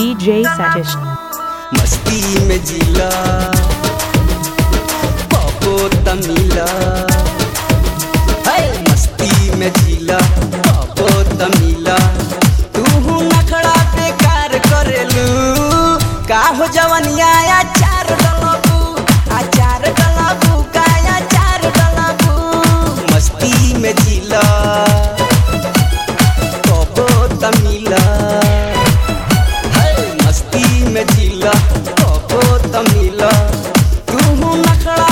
DJ Satish. मस्ती में जिला पपो तमिला। मस्ती में जिला पपो तमिला। तू नखड़ा बेकार करेलू। का हो जवनिया अचार डलबू अचार डलबू का अचार डलबू मस्ती में जिला। जिला पपो तमिला। तू नखड़ा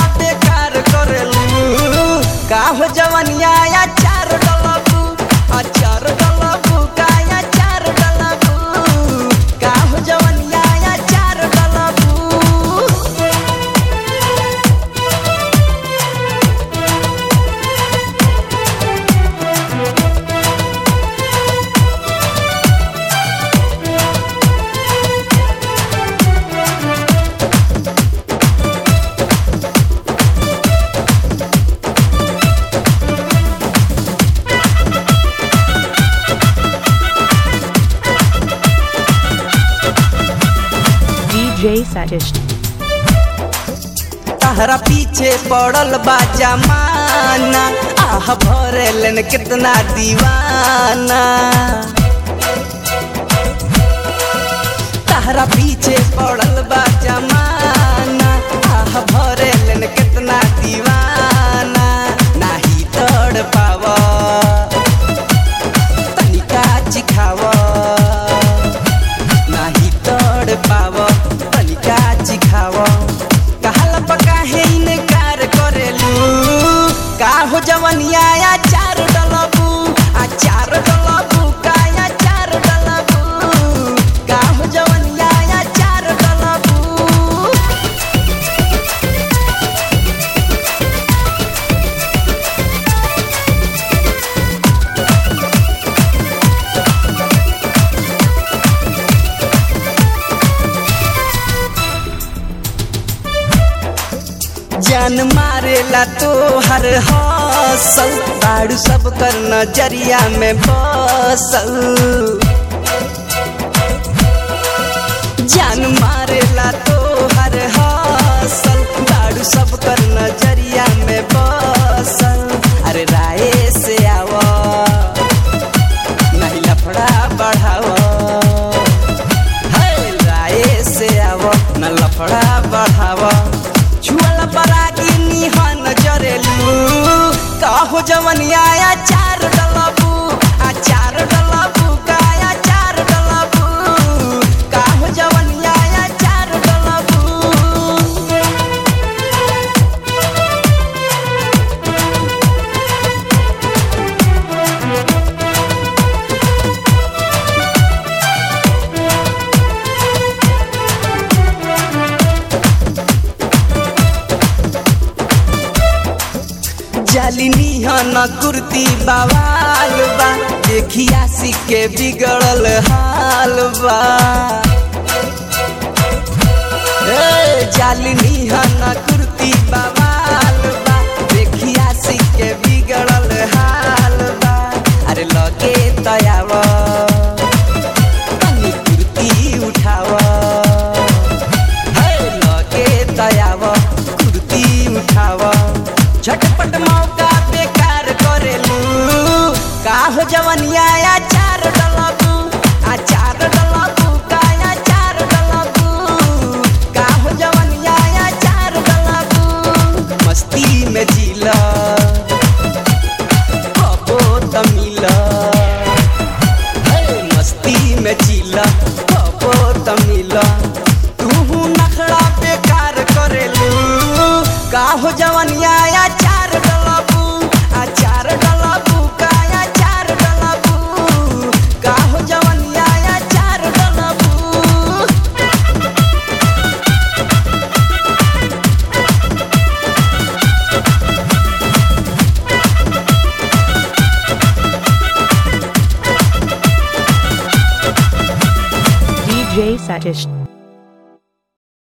DJ सतीश तहरा पीछे पड़ल बा जमाना। आह, भरेलन कितना दीवाना। तहरा पीछे पड़ल बा जमाना। जवनिया अचार डलबू अचार डलबू का अचार डलबू हो जवनिया अचार डलबू जान मारेला तो हर हसल। बाड़ू सब कर नज़रिया में बसल। जान मारेला जवनिया अचार जालिनी हन कुर्ती बवाल बा। देखिया के बिगड़ल हाल बा। हो जवनिया अचार डलबू अचार डलबू का अचार डलबू का हो जवनिया अचार डलबू DJ Satish.